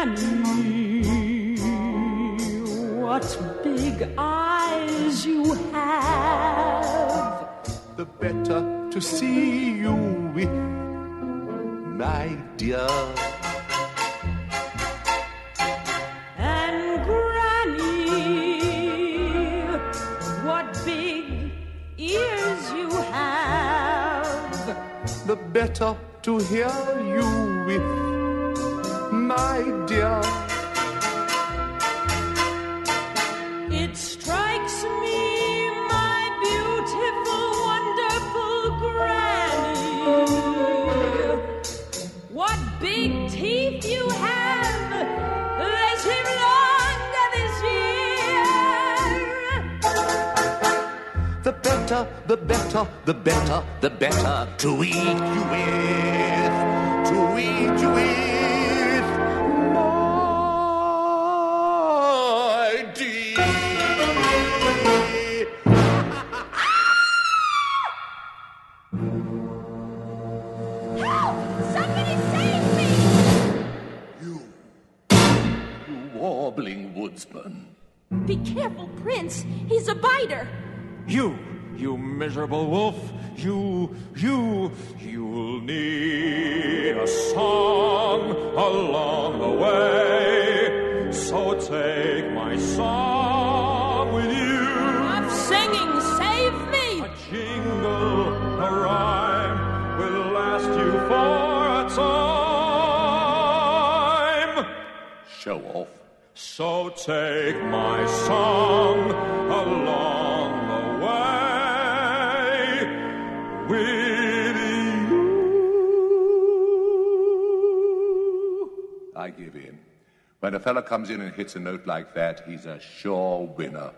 Annie, what big eyes you have! The better to see you with, my dear. And Granny, what big ears you have! The better to hear you with my dear. It strikes me, my beautiful, wonderful Granny. What big teeth you have! They seem longer this year. The better, the better, the better, the better to eat you with, to eat you with, Be careful, Prince. He's a biter. You, you miserable wolf, you, you, you'll need a song along the way. So take my song Jingle, a rhyme will last you for a time. Show off. So take my song along the way with you. I give in. When a fella comes in and hits a note like that, he's a sure winner.